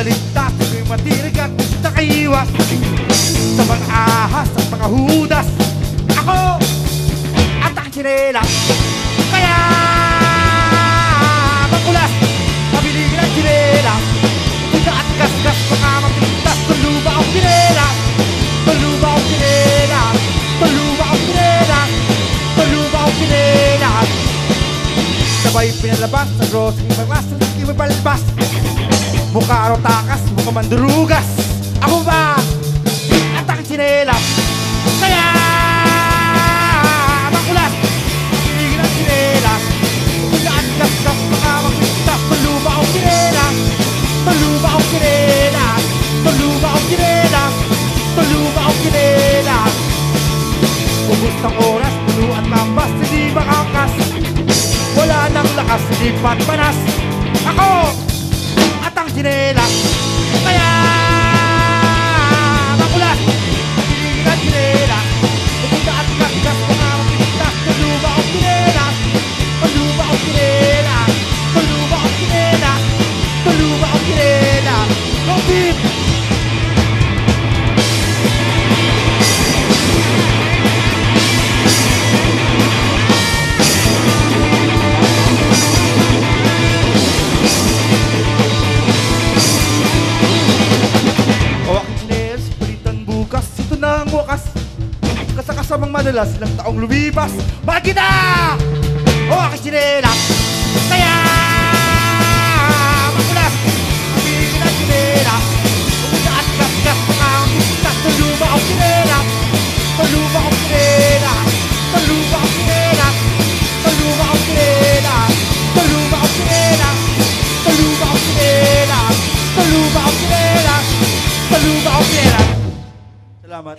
salita Sino'y matirig at nakaiwas. Sa mga ahas at mga hudas Ako at ang chinelas Kaya magulas Nabiligin ang chinelas Punta at gasgas ko nga matintas Tuluba ang chinelas Tuluba ang chinelas Tuluba ang chinelas Tuluba ang chinelas Sabay pinalabas sa grocery Pagmasal at iba palabas Mukha araw takas, mukha mandurugas Ako ba? At ang sinelas Kaya Makulas. Pabili ka ng sinelas at gasgas baka mapintas Tuluba ang sinelas Tuluba ang sinelas Tuluba ang sinelas Tuluba ang sinelas Ubus ng oras, puno at lambas, hindi makakas Wala nang lakas, hindi panas. Ako ที่辣，哎呀。Kasakasamang madalas, ilang taong lumipas. Mahal kita! O aking sinelas Kaya Makulas Pagiging ang sinelas Pumunta at gasgas Mga ang pistas Tuluba ang sinelas Tuluba ang sinelas Tuluba ang sinelas Tuluba ang sinelas Tuluba ang sinelas Tuluba ang sinelas Tuluba ang sinelas Tuluba ang sinelas Salamat